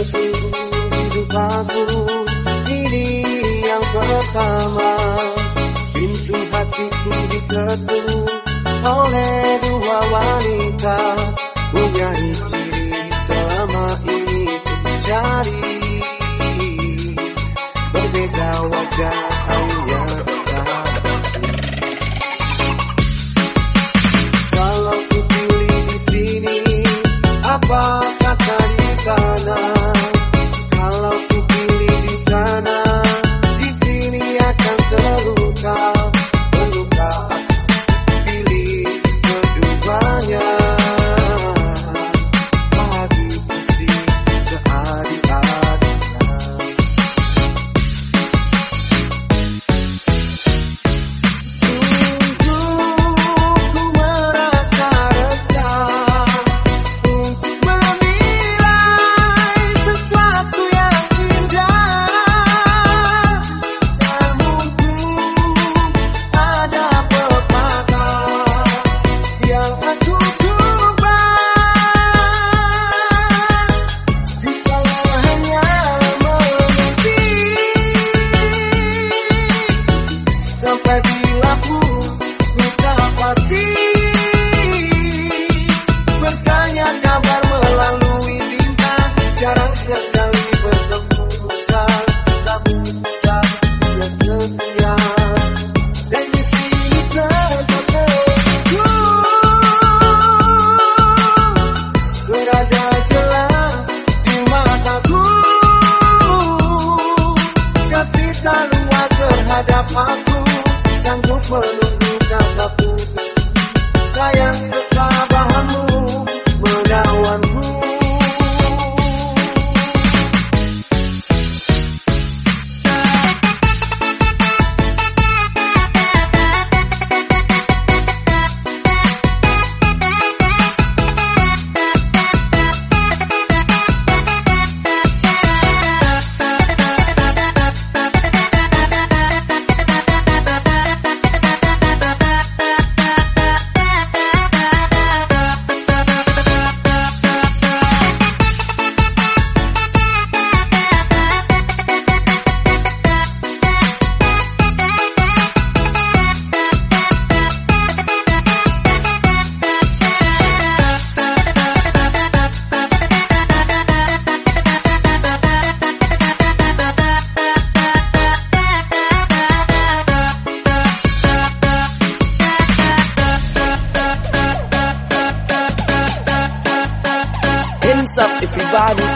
hidup palsu ini yang pertama. Pintu hatiku diketuk oleh dua wanita. Punya ciri selama ini ku cari berbeda wajah.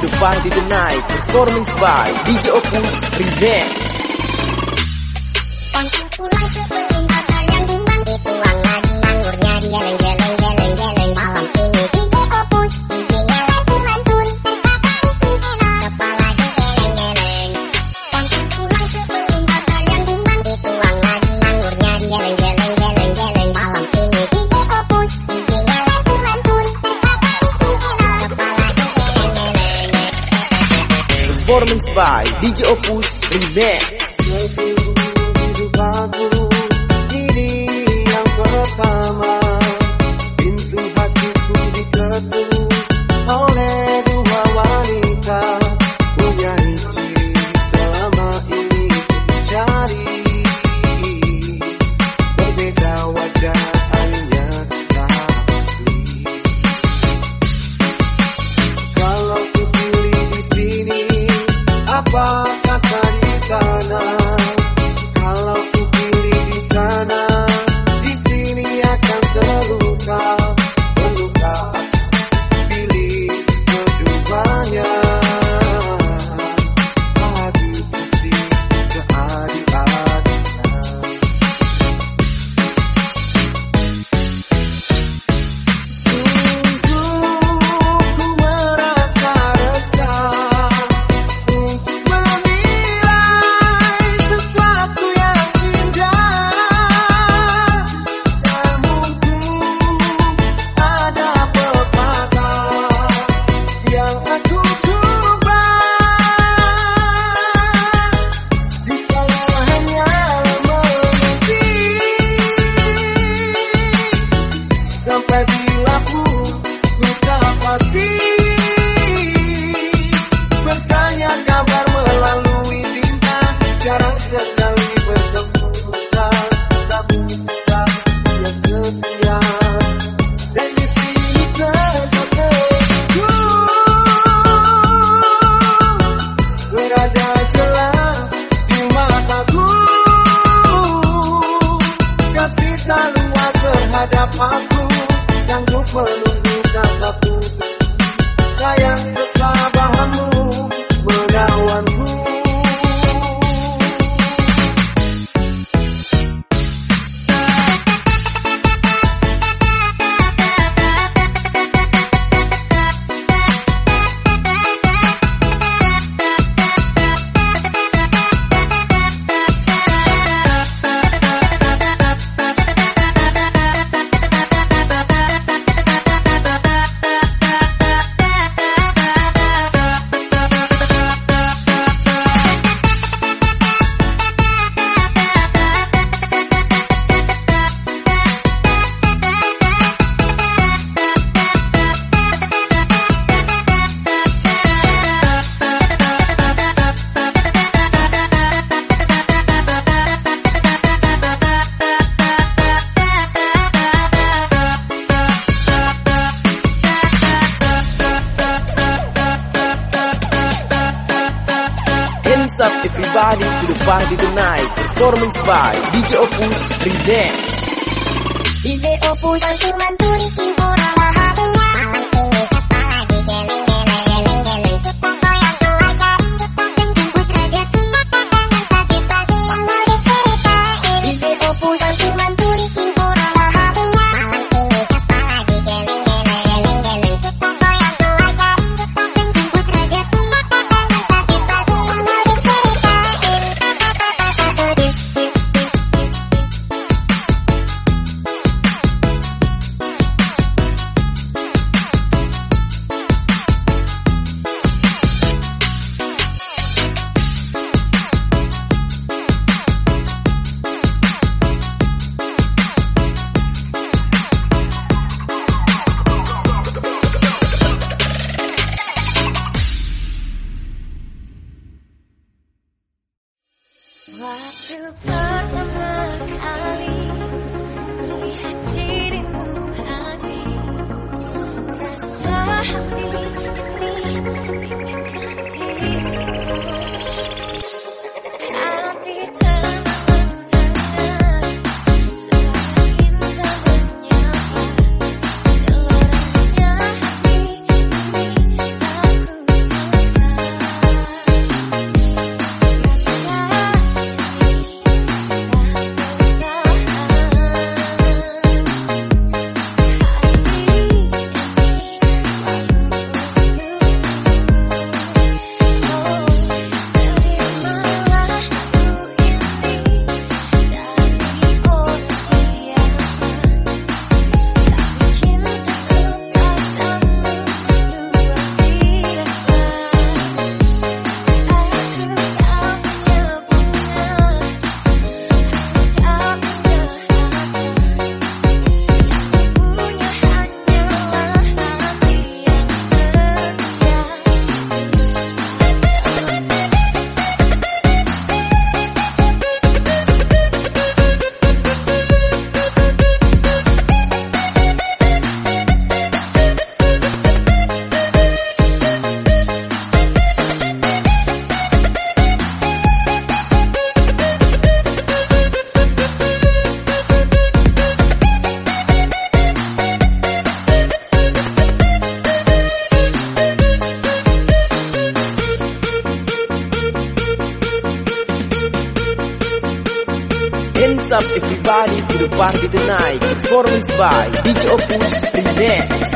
to the party tonight. Performance by DJ Opus Present. DJ Opus Remix. Raja What's up everybody to the party tonight Performance by DJ Opus DJ Opus Everybody to the party tonight. Performance by DJ Opus Present.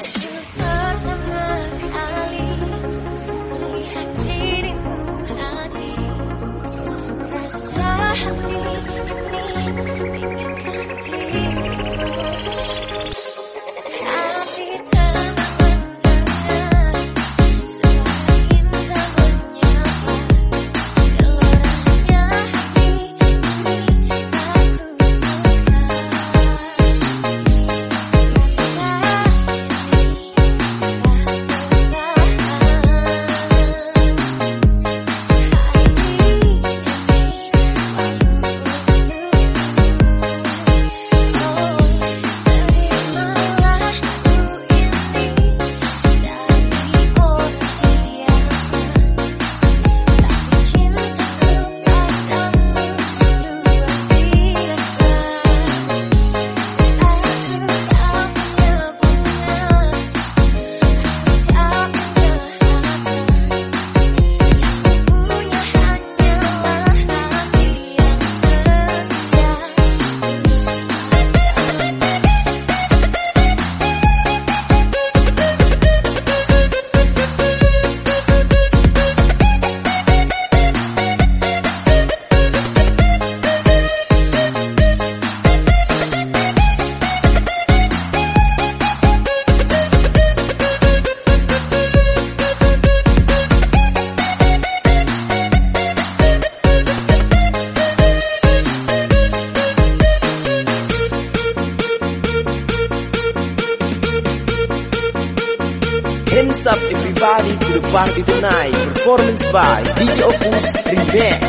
Hands up everybody to the party tonight. Performance by DJ Opus Remix.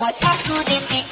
Wajahku titik